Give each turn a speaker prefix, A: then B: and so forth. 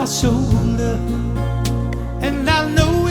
A: my shoulder. And I know